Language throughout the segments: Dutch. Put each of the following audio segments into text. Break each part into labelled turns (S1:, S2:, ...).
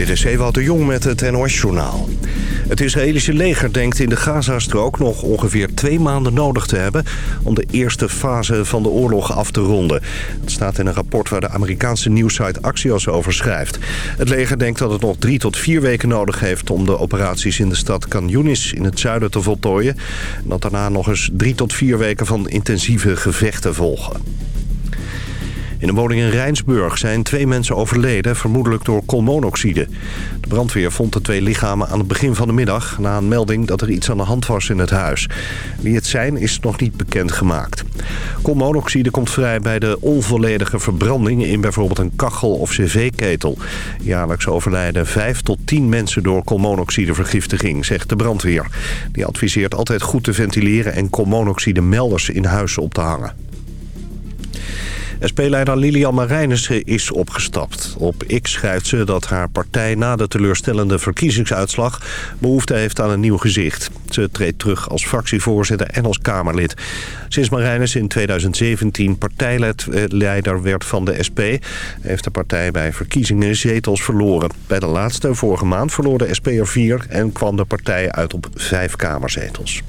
S1: Dit is de Jong met het NOS-journaal. Het Israëlische leger denkt in de Gazastrook nog ongeveer twee maanden nodig te hebben... om de eerste fase van de oorlog af te ronden. Dat staat in een rapport waar de Amerikaanse nieuwsite Axios over schrijft. Het leger denkt dat het nog drie tot vier weken nodig heeft... om de operaties in de stad Khan in het zuiden te voltooien. En dat daarna nog eens drie tot vier weken van intensieve gevechten volgen. In een woning in Rijnsburg zijn twee mensen overleden, vermoedelijk door koolmonoxide. De brandweer vond de twee lichamen aan het begin van de middag... na een melding dat er iets aan de hand was in het huis. Wie het zijn is nog niet bekendgemaakt. Koolmonoxide komt vrij bij de onvolledige verbranding... in bijvoorbeeld een kachel of cv-ketel. Jaarlijks overlijden 5 tot 10 mensen door koolmonoxidevergiftiging, zegt de brandweer. Die adviseert altijd goed te ventileren en koolmonoxide melders in huizen op te hangen. SP-leider Lilian Marijnissen is opgestapt. Op X schrijft ze dat haar partij na de teleurstellende verkiezingsuitslag... behoefte heeft aan een nieuw gezicht. Ze treedt terug als fractievoorzitter en als Kamerlid. Sinds Marijnissen in 2017 partijleider werd van de SP... heeft de partij bij verkiezingen zetels verloren. Bij de laatste vorige maand verloor de SP er vier... en kwam de partij uit op vijf kamerzetels.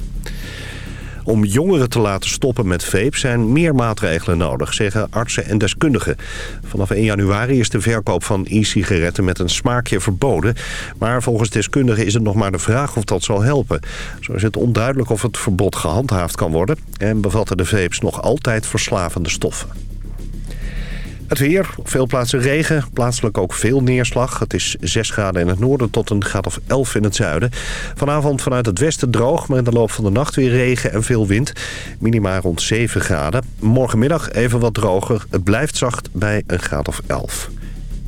S1: Om jongeren te laten stoppen met vape zijn meer maatregelen nodig, zeggen artsen en deskundigen. Vanaf 1 januari is de verkoop van e-sigaretten met een smaakje verboden. Maar volgens deskundigen is het nog maar de vraag of dat zal helpen. Zo is het onduidelijk of het verbod gehandhaafd kan worden... en bevatten de vapes nog altijd verslavende stoffen. Het weer, op veel plaatsen regen, plaatselijk ook veel neerslag. Het is 6 graden in het noorden tot een graad of 11 in het zuiden. Vanavond vanuit het westen droog, maar in de loop van de nacht weer regen en veel wind. Minima rond 7 graden. Morgenmiddag even wat droger. Het blijft zacht bij een graad of 11.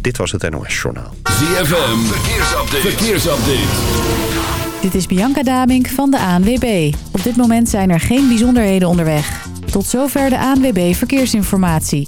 S1: Dit was het NOS Journaal.
S2: ZFM, verkeersupdate. verkeersupdate.
S3: Dit is Bianca Damink van de ANWB. Op dit moment zijn er geen bijzonderheden onderweg. Tot zover de ANWB Verkeersinformatie.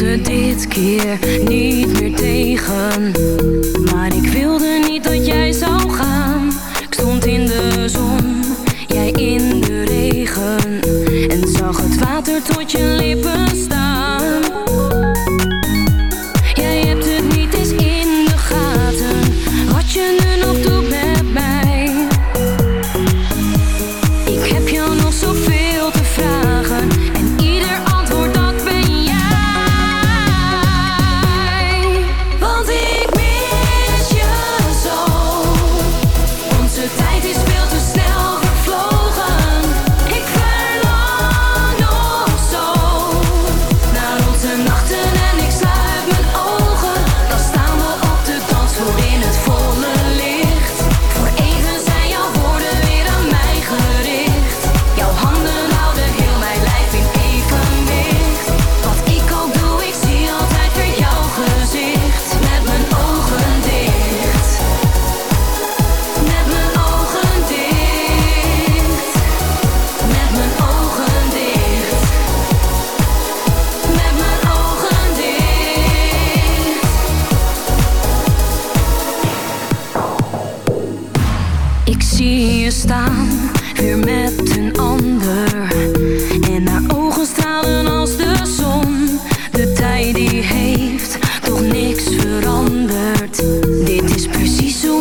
S4: het dit keer niet meer tegen. die heeft toch niks veranderd. Dit is precies zo.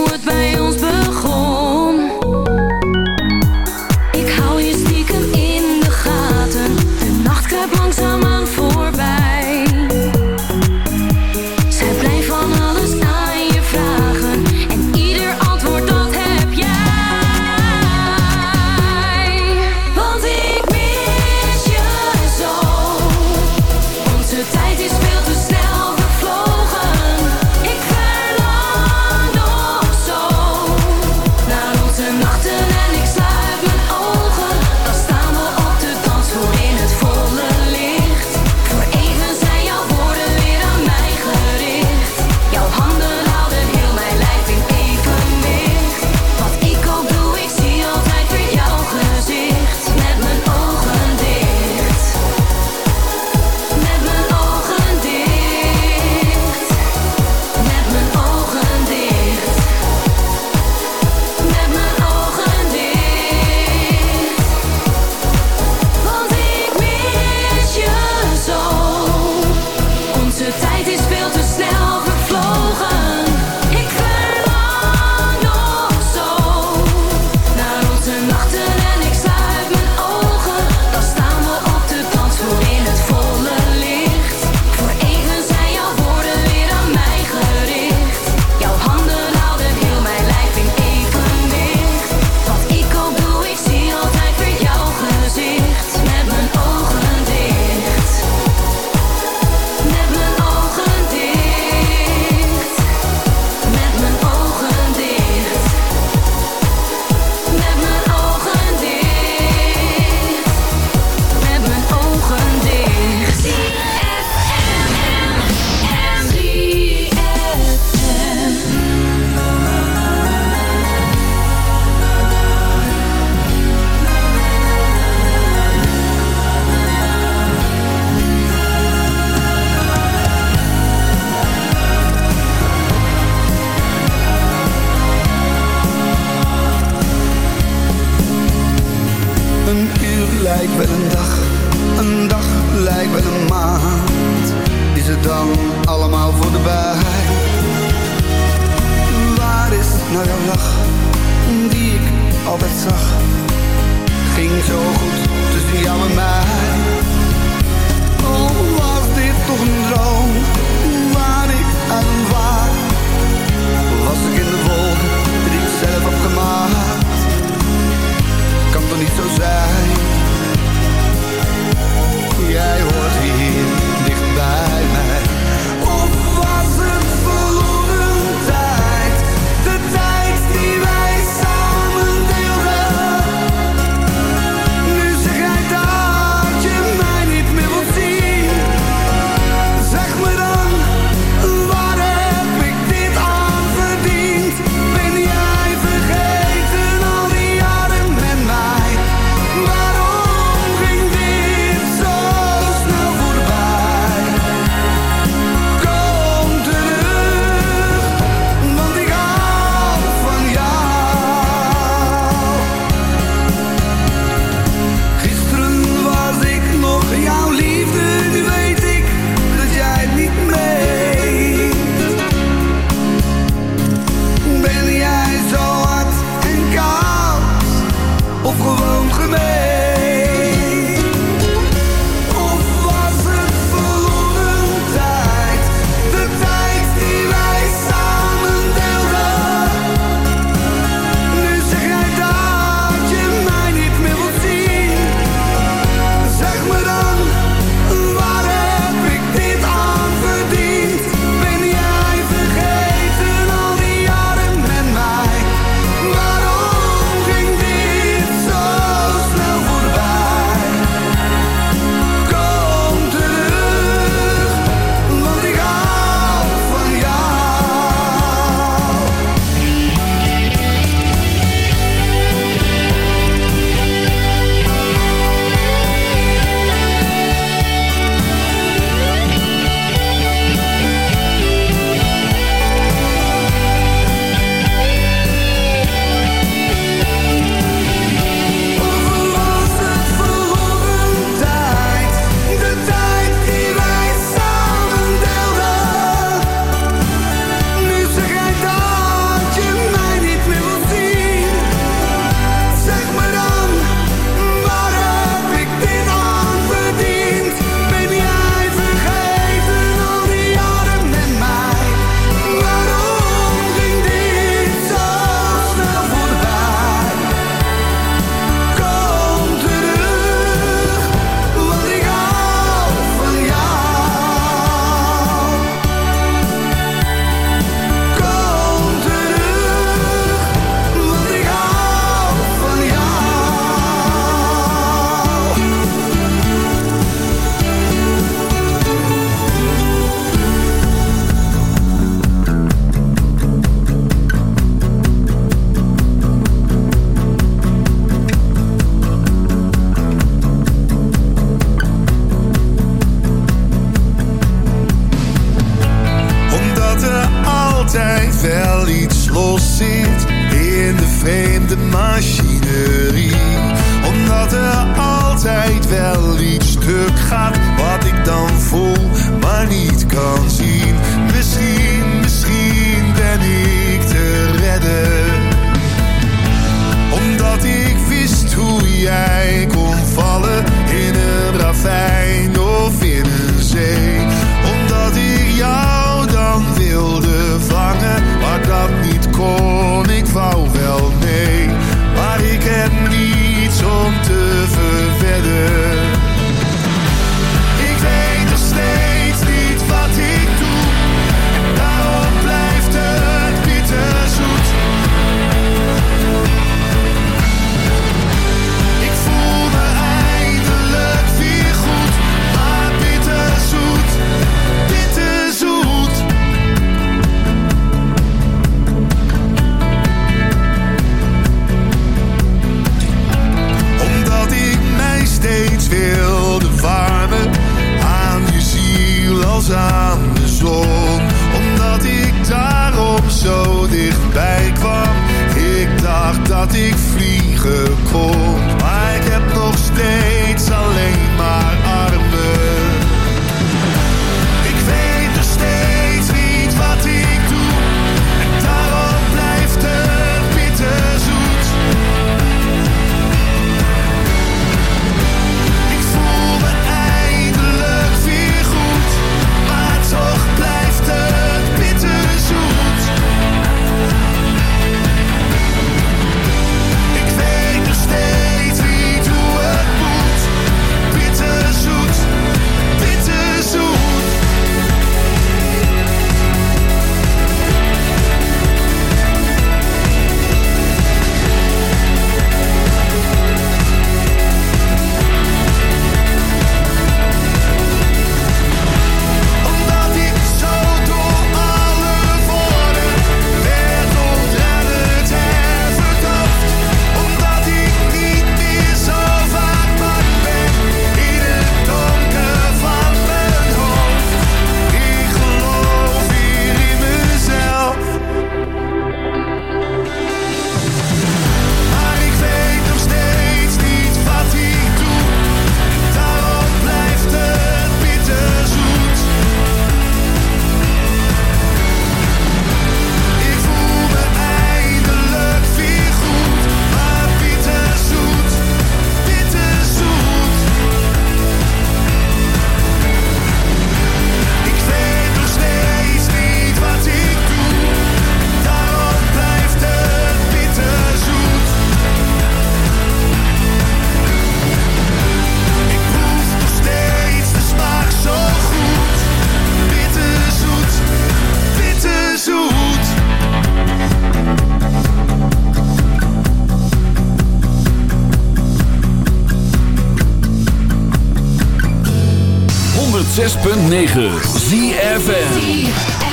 S5: 106.9 ZFN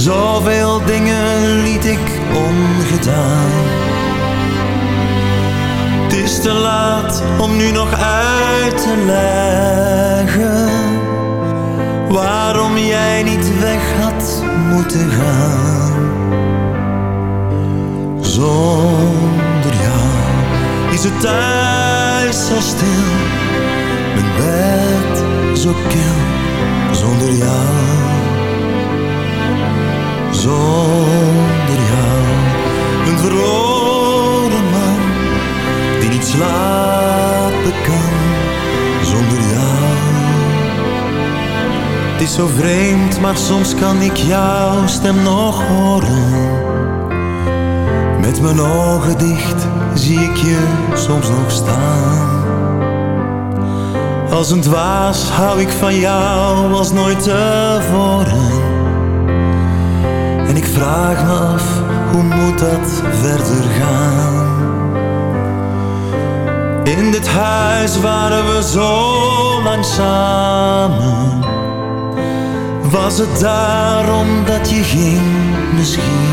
S6: Zoveel dingen liet ik ongedaan. Het is te laat om nu nog uit te leggen. Waarom jij niet weg had moeten gaan. Zonder jou is het thuis zo stil. Mijn bed zo kil zonder jou. Zonder jou, een verloren man die niet slapen kan. Zonder jou. Het is zo vreemd, maar soms kan ik jouw stem nog horen. Met mijn ogen dicht zie ik je soms nog staan. Als een dwaas hou ik van jou als nooit tevoren. En ik vraag me af, hoe moet dat verder gaan? In dit huis waren we zo lang samen. Was het daarom dat je ging misschien?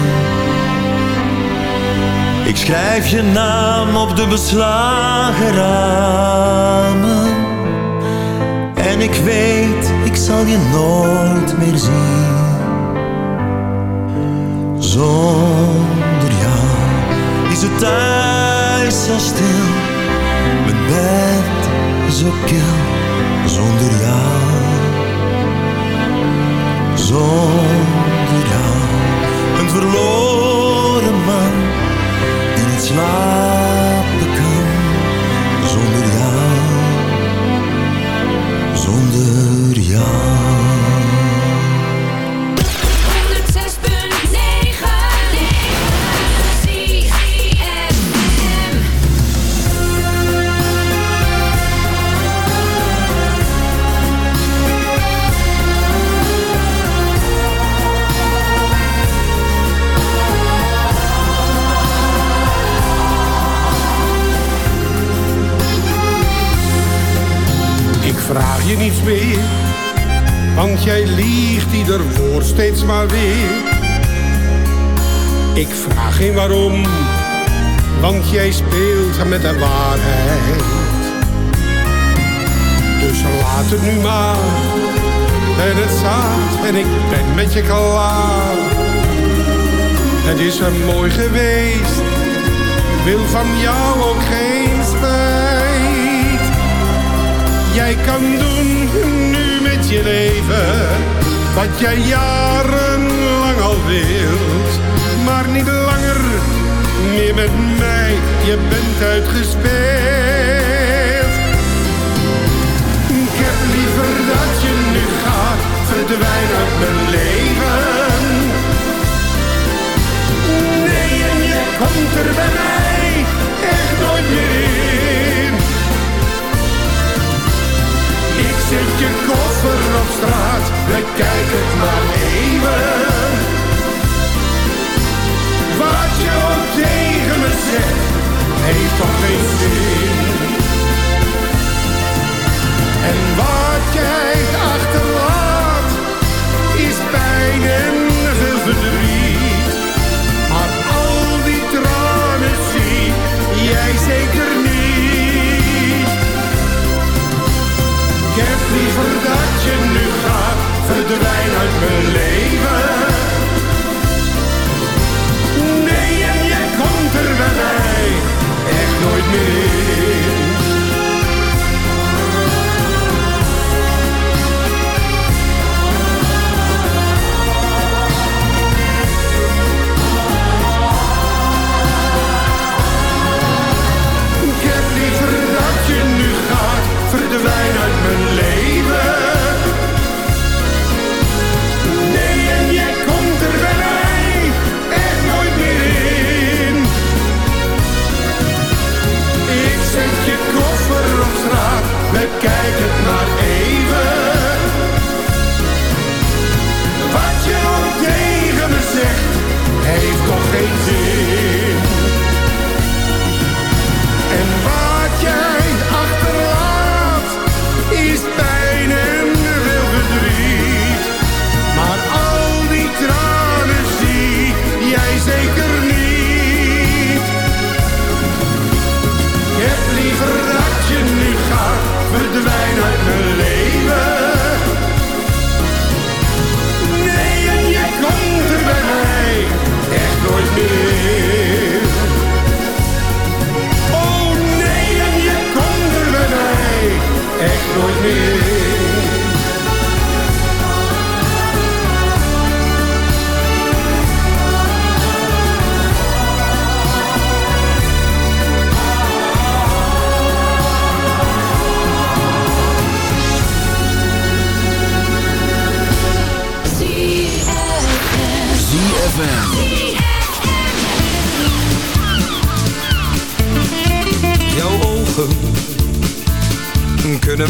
S6: Ik schrijf je naam op de beslagen ramen. En ik weet, ik zal je nooit meer zien. Zonder jou is het thuis zo stil. Mijn bed zo kil. Zonder jou.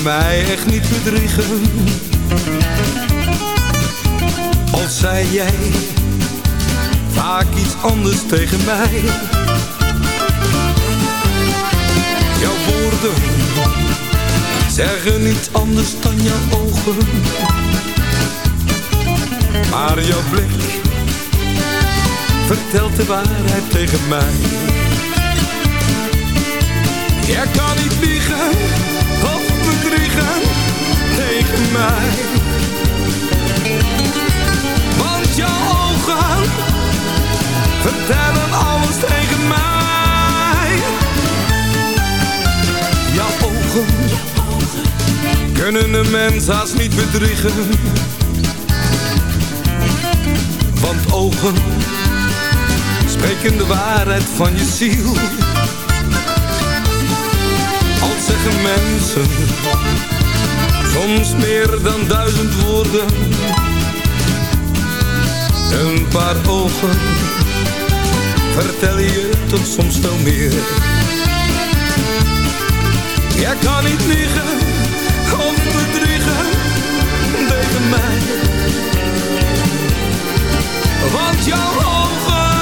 S7: Mij echt niet
S8: bedriegen. Al zei jij vaak iets anders tegen mij. Jouw woorden zeggen niets anders dan jouw ogen. Maar jouw blik vertelt de waarheid tegen mij. Jij kan niet liegen tegen mij. Want jouw ogen vertellen alles tegen mij. Jouw ogen kunnen een mens haast niet bedriegen. Want ogen spreken de waarheid van je ziel. Mensen soms meer dan duizend woorden. Een paar ogen vertellen je toch soms veel meer. Jij kan niet liegen of bedriegen tegen mij. Want jouw ogen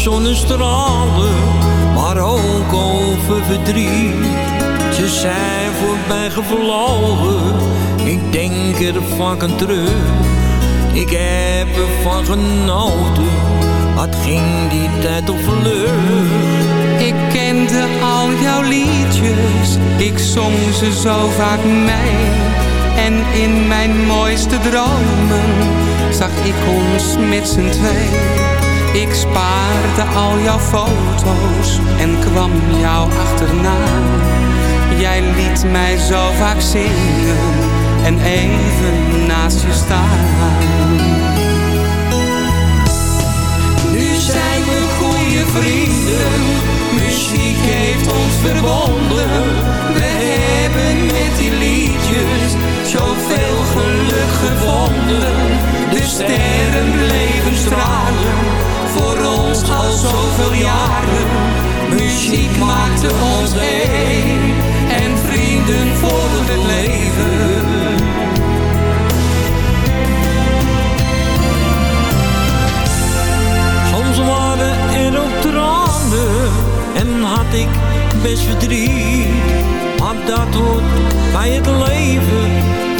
S9: zonnestralen, maar ook over verdriet. Ze zijn voorbij gevlogen, ik denk er vaak aan terug. Ik heb ervan genoten, wat ging die tijd op vlug.
S10: Ik kende al jouw liedjes, ik zong ze zo vaak mee. En in mijn mooiste dromen zag ik ons met z'n twee. Ik spaarde al jouw foto's en kwam jou achterna. Jij liet mij zo vaak zingen en even naast je staan.
S9: Nu zijn we goede vrienden, muziek heeft ons verbonden. We hebben met die liedjes zoveel geluk gevonden. De sterren bleven stralen, voor ons al zoveel jaren. Muziek maakte ons één, en vrienden voor het leven. Soms waren er ook tranen en had ik best verdriet. Maar dat hoort bij het leven,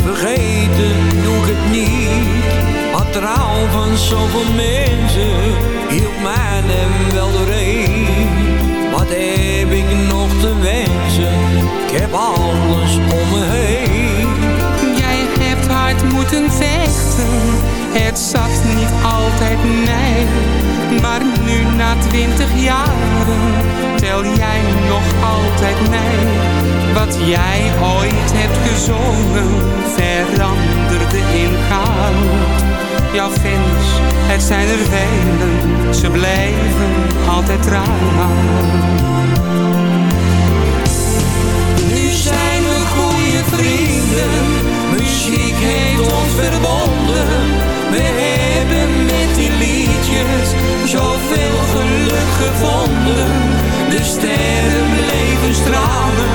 S9: vergeten doe ik het niet. Maar trouw van zoveel mensen hielp mij er wel doorheen. Wat heb ik nog te wensen, ik heb alles om me heen.
S10: Jij hebt hard moeten vechten, het zat niet altijd nee. Maar nu na twintig jaren tel jij nog altijd mee. Wat jij ooit hebt gezongen veranderde in goud. Jouw fans, het zijn er velen, ze blijven altijd trouw.
S9: Nu zijn we goede vrienden, muziek heeft ons verbonden. We hebben met die liedjes zoveel geluk gevonden. De sterren bleven stralen,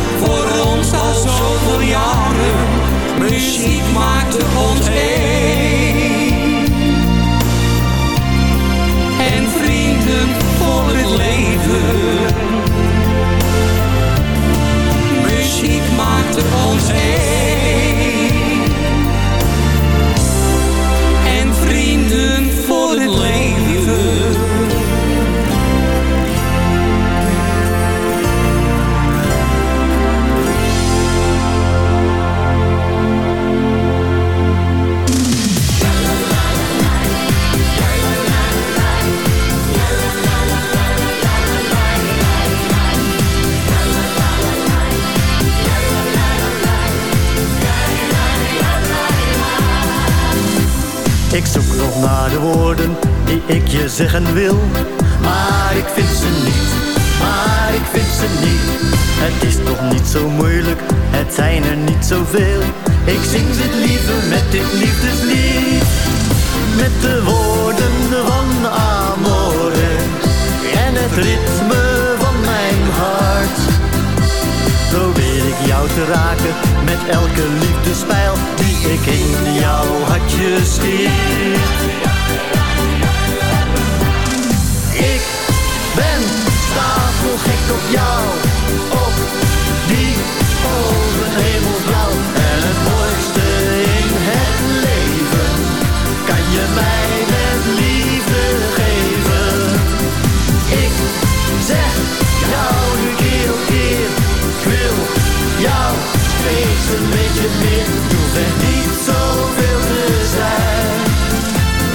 S9: al zoveel jaren. Muziek maakte ons één. En vrienden voor het leven.
S11: Ik zoek nog naar de woorden die ik je zeggen wil. Maar ik vind ze niet, maar ik vind ze niet. Het is toch niet zo moeilijk, het zijn er niet zoveel. Ik zing ze liever met dit liefdeslied. Met de woorden van Amore en het ritme jou te raken met elke liefdespijl die ik in jouw hartje schiet. Ik ben stapelgek op jou, een beetje meer. Je hoeft er niet zoveel te zijn.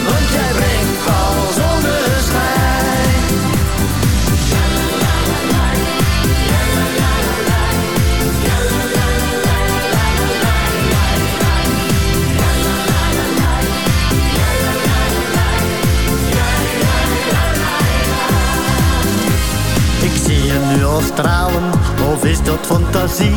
S11: Want jij brengt al zonneschijn. Ik zie je nu al stralen, of is dat fantasie?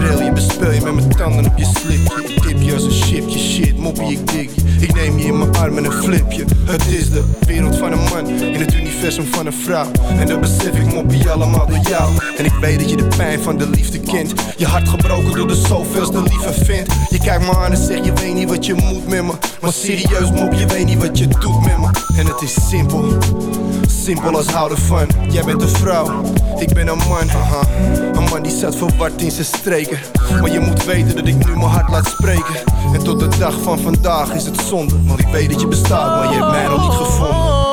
S11: je,
S12: bespel je met mijn tanden op je slipje. Ik tip je als een chipje, shit, moppie, ik dik. Ik neem je in mijn armen en flip je. Het is de wereld van een man in het universum van een vrouw. En dat besef ik, moppie, allemaal door jou. En ik weet dat je de pijn van de liefde kent. Je hart gebroken door de zoveelste lieve vent. Je kijkt me aan en zegt, je weet niet wat je moet met me. Maar serieus, mop, je weet niet wat je doet met me. En het is simpel. Simpel als houden van. Jij bent een vrouw, ik ben een man. Een man die zat verward in zijn streken. Maar je moet weten dat ik nu mijn hart laat spreken. En tot de dag van vandaag is het zonde. Want ik weet dat je bestaat, maar je hebt mij nog niet gevonden.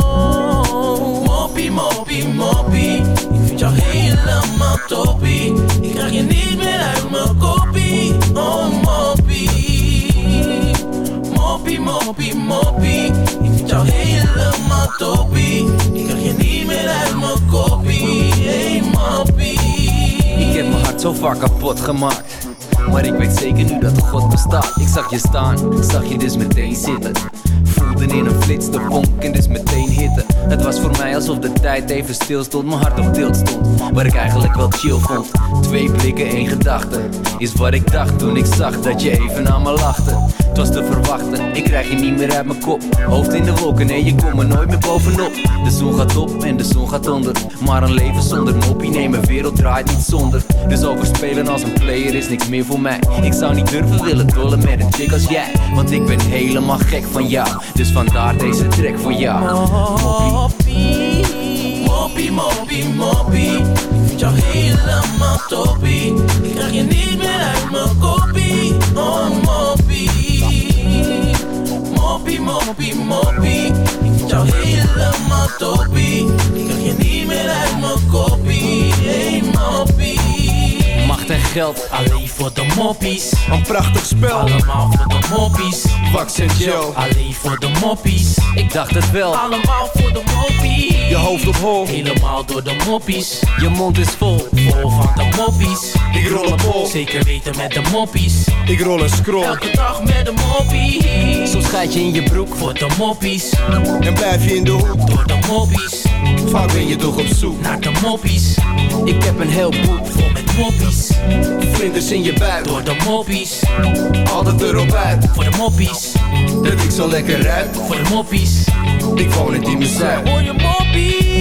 S13: Moppie, moppie, moppie. Ik vind jou helemaal toppie. Ik krijg je niet meer uit mijn koppie. Oh, moppie. Moppie, moppie, moppie. Ik vind jou helemaal Ik krijg je niet meer uit mijn koppie. Hey.
S14: Ik heb mijn hart zo vaak kapot gemaakt. Maar ik weet zeker nu dat God bestaat. Ik zag je staan, zag je dus meteen zitten. Voelde in een flits de vonk en dus meteen hitte. Het was voor mij alsof de tijd even stil stond, mijn hart op tilt stond. Waar ik eigenlijk wel chill vond. Twee blikken, één gedachte. Is wat ik dacht toen ik zag dat je even aan me lachte. Het was te verwachten, ik krijg je niet meer uit mijn kop. Hoofd in de wolken, nee, je komt er nooit meer bovenop. De zon gaat op en de zon gaat onder. Maar een leven zonder moppie, nee, mijn wereld draait niet zonder. Dus overspelen als een player is niks meer voor mij. Ik zou niet durven willen dollen met een chick als jij. Want ik ben helemaal gek van jou. Dus vandaar deze track voor jou.
S13: Moppie, moppie, moppie, moppie. Ik vind jou helemaal toppie. Ik krijg je niet meer uit mijn koppie. Oh, moppie. Moppie, moppie, moppie. Ik vind jou helemaal toppie. Ik krijg je niet meer uit mijn koppie.
S14: Macht en geld,
S13: Alleen voor de moppies.
S12: Een prachtig spel.
S13: Allemaal voor de moppies.
S12: Wax en gel.
S13: Alleen voor de moppies.
S14: ik dacht het wel.
S13: Allemaal voor de moppies.
S12: Je hoofd op hol.
S13: Helemaal door de moppies.
S14: Je mond is vol.
S13: Vol van de moppies.
S12: Ik rol een bol.
S13: Zeker weten met de moppies.
S12: Ik rol een scroll.
S13: Elke dag met de moppies.
S14: Soms gaat je in je broek.
S13: Voor de moppies.
S12: En blijf je in de hoek.
S13: Door de moppies.
S12: Vaak ben je toch op zoek.
S13: Naar de moppies.
S14: Ik heb een heel boek.
S13: Vol met moppies.
S12: Vlinders in je buik.
S13: Door de moppies.
S12: Altijd erop uit.
S13: Voor de moppies.
S12: Dat ik zo lekker ruik.
S13: Voor de moppies.
S12: Ik woon in Diemen Zuid.
S13: Hoor je moppie.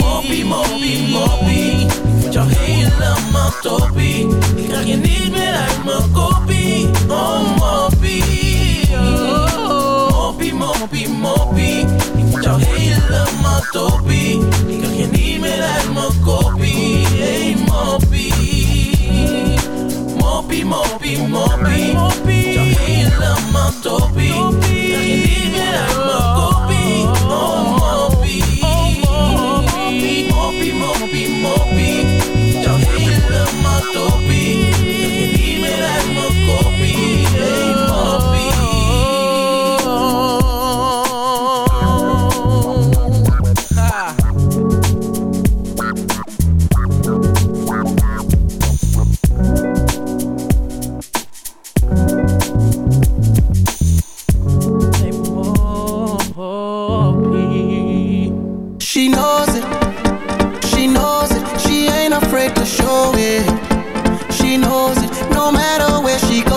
S13: Moppie, moppie, moppie. Ik vind jou helemaal toppie. Ik krijg je niet meer uit mijn koppie. Oh moppie, oh. moppie, moppie, moppie. Ik vind jou helemaal toppie. Ik krijg je niet meer uit mijn koppie. Moppie, moppie, moppie. Vind jou helemaal toppie. Je niet meer uit mijn koppie. Oh
S8: knows it, no matter where she going.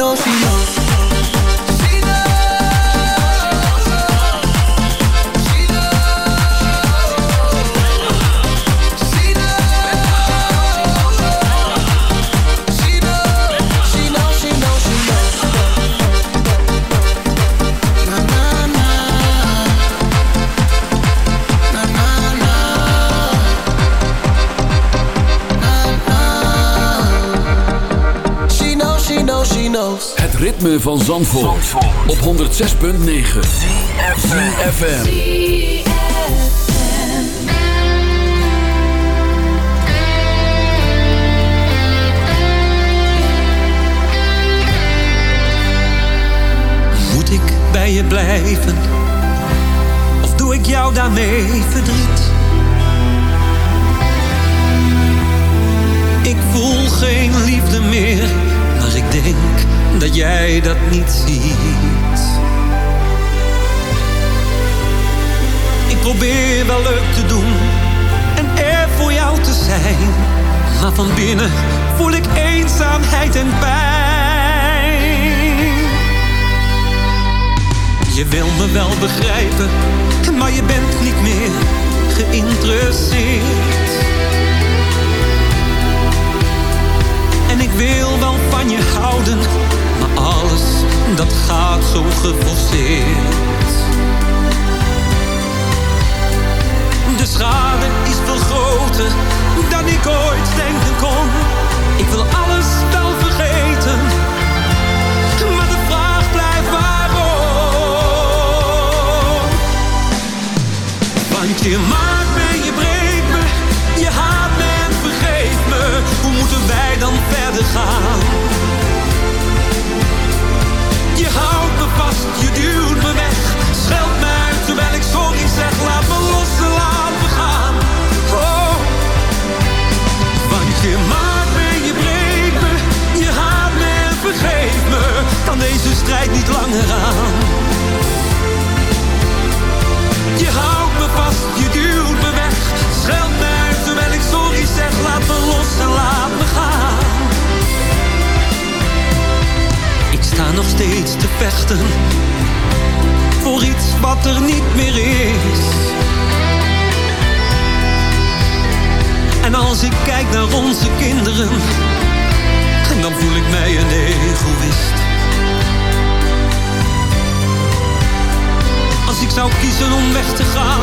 S8: window,
S2: see ritme van Zandvoort, op 106.9 ZFM.
S15: Moet ik bij je blijven? Of doe ik jou daarmee verdriet? Ik voel geen liefde meer, maar ik denk dat jij dat niet ziet. Ik probeer wel leuk te doen en er voor jou te zijn. Maar van binnen voel ik eenzaamheid en pijn. Je wil me wel begrijpen, maar je bent niet meer geïnteresseerd. Wil wel van je houden, maar alles dat gaat zo geforceerd. De schade is veel groter dan ik ooit denken kon. Ik wil alles wel vergeten, maar de vraag blijft waarom. Want je maakt gaan. Je houdt me vast, je duwt. Kinderen, dan voel ik mij een egoïst. Als ik zou kiezen om weg te gaan,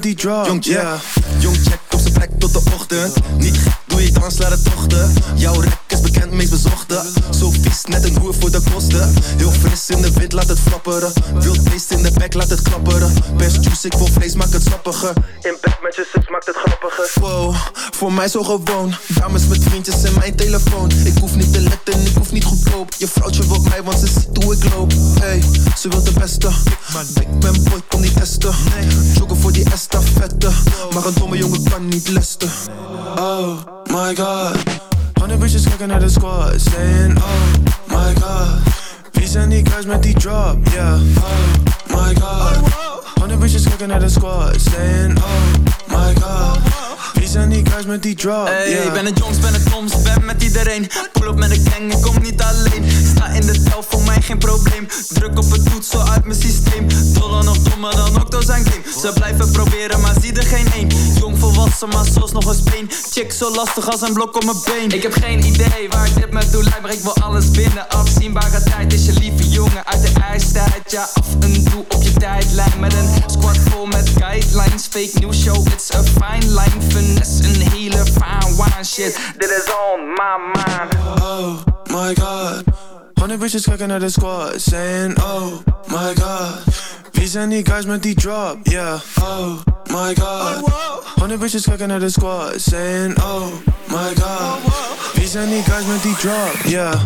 S16: die drop,
S17: Jong check,
S16: yeah.
S17: jong check op zijn plek tot de ochtend Niet gek, doe je dans, laat het tochten Jouw rek is bekend, meest bezochte Zo vies, net een hoer voor de kosten Heel fris in de wind, laat het flapperen Wild beest in de bek, laat het klapperen Best juice, ik wil vlees, maak het sappiger In bed met je zus, maakt het grappiger
S16: Wow, voor mij zo gewoon. Dames met vriendjes en mijn telefoon. Ik hoef niet te letten, ik hoef niet goedkoop. Je vrouwtje wil mij, want ze ziet hoe ik loop. Hey, ze wil de beste. Ik ben boy, kom niet testen. Joggen voor die estafette. Maar een domme jongen kan niet lesten. Oh my god. Honderd bitches kijken naar the squad. Saying oh my god. Wie zijn die guys met die drop? Yeah, oh my god. Honderd bitches kijken naar the squad. Saying oh my god. Zijn die guys met die drop?
S18: Hey,
S16: yeah.
S18: ik ben een Jones, ben het Toms, ben met iedereen. Pull op met een gang, ik kom niet alleen. Sta in de tel, voor mij geen probleem. Druk op het toetsel uit mijn systeem. Doller nog dommer dan Octo zijn game. Ze blijven proberen, maar zie er geen één Jong volwassen, maar zoals nog een speen Chick zo lastig als een blok op mijn been. Ik heb geen idee waar dit me toe leidt Maar ik wil alles binnen, afzienbare tijd Is je lieve jongen uit de ijstijd. Ja, af en toe op je tijdlijn. Met een squad vol met guidelines. Fake news show, it's a fine line een hele fine wine shit Dit is on my mind
S16: Oh my god. Honderd bitches kijken naar de squad. Saying oh my god. Zijn die guys met die drop? Yeah, oh my god. Honderd bitches kijken naar the squad. Saying oh my god. Zijn die guys met die drop? Yeah.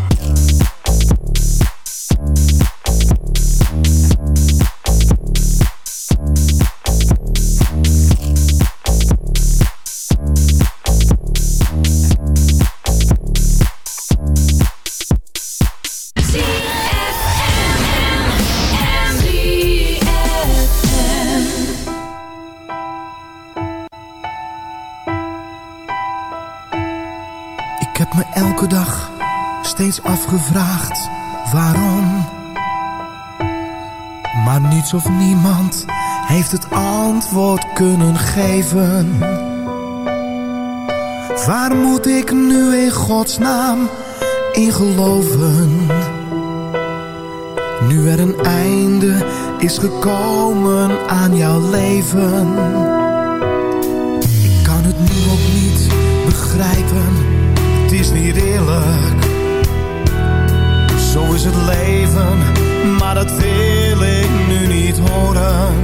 S19: Me elke dag steeds afgevraagd waarom. Maar niets of niemand heeft het antwoord kunnen geven. Waar moet ik nu in godsnaam in geloven? Nu er een einde is gekomen aan jouw leven. Ik kan het nu ook niet begrijpen, is niet eerlijk. Zo is het leven, maar dat wil ik nu niet horen.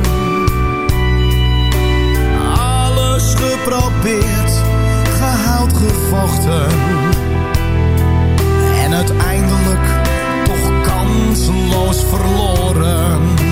S19: Alles geprobeerd, gehaald, gevochten. En uiteindelijk toch kansloos verloren.